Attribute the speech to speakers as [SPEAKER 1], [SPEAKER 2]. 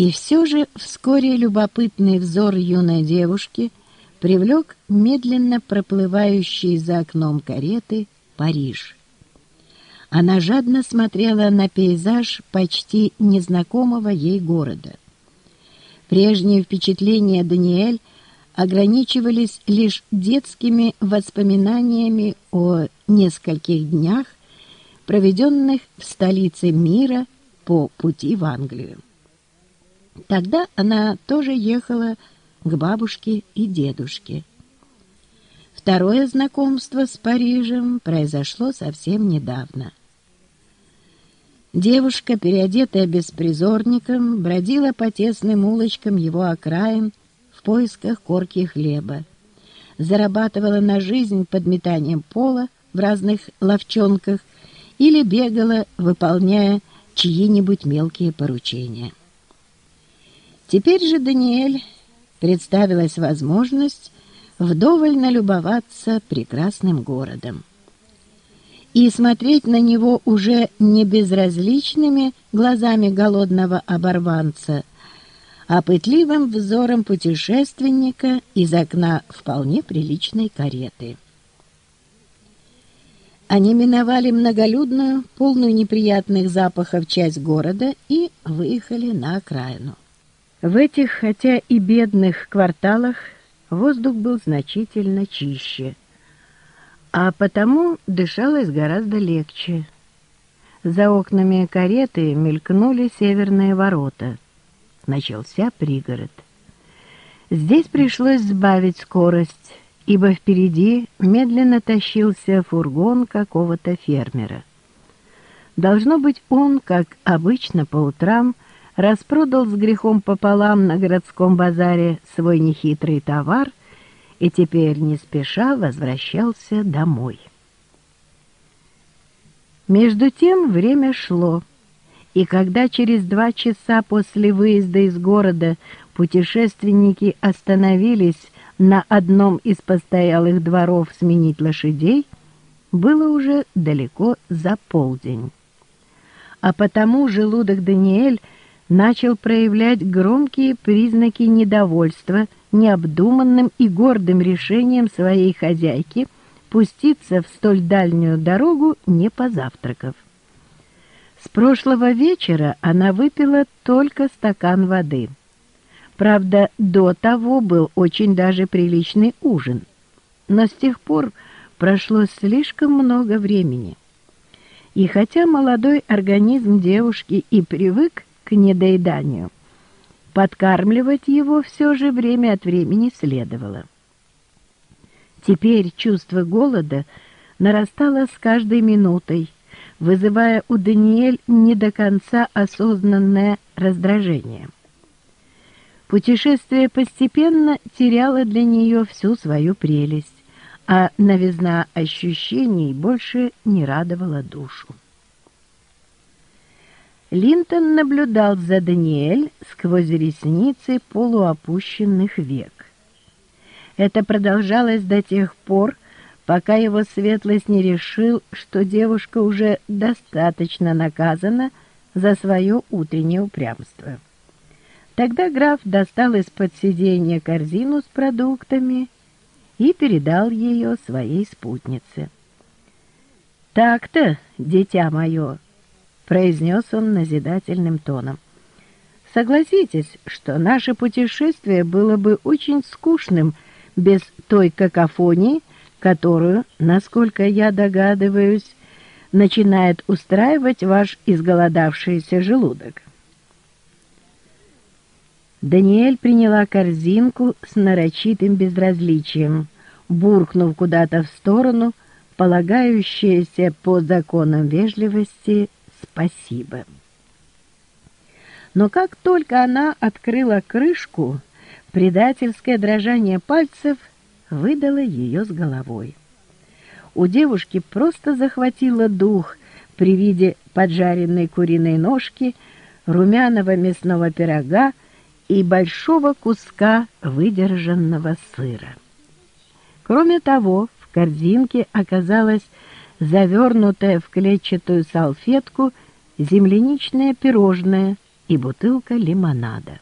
[SPEAKER 1] И все же вскоре любопытный взор юной девушки привлек медленно проплывающий за окном кареты Париж. Она жадно смотрела на пейзаж почти незнакомого ей города. Прежние впечатления Даниэль ограничивались лишь детскими воспоминаниями о нескольких днях, проведенных в столице мира по пути в Англию. Тогда она тоже ехала к бабушке и дедушке. Второе знакомство с Парижем произошло совсем недавно. Девушка, переодетая беспризорником, бродила по тесным улочкам его окраин в поисках корки хлеба. Зарабатывала на жизнь подметанием пола в разных ловчонках или бегала, выполняя чьи-нибудь мелкие поручения. Теперь же Даниэль представилась возможность вдоволь налюбоваться прекрасным городом и смотреть на него уже не безразличными глазами голодного оборванца, а пытливым взором путешественника из окна вполне приличной кареты. Они миновали многолюдную, полную неприятных запахов часть города и выехали на окраину. В этих, хотя и бедных кварталах, воздух был значительно чище, а потому дышалось гораздо легче. За окнами кареты мелькнули северные ворота. Начался пригород. Здесь пришлось сбавить скорость, ибо впереди медленно тащился фургон какого-то фермера. Должно быть, он, как обычно по утрам, распродал с грехом пополам на городском базаре свой нехитрый товар и теперь не спеша возвращался домой. Между тем время шло, и когда через два часа после выезда из города путешественники остановились на одном из постоялых дворов сменить лошадей, было уже далеко за полдень. А потому желудок Даниэль начал проявлять громкие признаки недовольства необдуманным и гордым решением своей хозяйки пуститься в столь дальнюю дорогу, не позавтракав. С прошлого вечера она выпила только стакан воды. Правда, до того был очень даже приличный ужин, но с тех пор прошло слишком много времени. И хотя молодой организм девушки и привык к недоеданию. Подкармливать его все же время от времени следовало. Теперь чувство голода нарастало с каждой минутой, вызывая у Даниэль не до конца осознанное раздражение. Путешествие постепенно теряло для нее всю свою прелесть, а новизна ощущений больше не радовала душу. Линтон наблюдал за Даниэль сквозь ресницы полуопущенных век. Это продолжалось до тех пор, пока его светлость не решил, что девушка уже достаточно наказана за свое утреннее упрямство. Тогда граф достал из-под сиденья корзину с продуктами и передал ее своей спутнице. «Так-то, дитя мое!» Произнес он назидательным тоном. Согласитесь, что наше путешествие было бы очень скучным без той какофонии, которую, насколько я догадываюсь, начинает устраивать ваш изголодавшийся желудок. Даниэль приняла корзинку с нарочитым безразличием, буркнув куда-то в сторону, полагающееся по законам вежливости спасибо. Но как только она открыла крышку, предательское дрожание пальцев выдало ее с головой. У девушки просто захватило дух при виде поджаренной куриной ножки, румяного мясного пирога и большого куска выдержанного сыра. Кроме того, в корзинке оказалось завернутое в клетчатую салфетку земляничное пирожное и бутылка лимонада.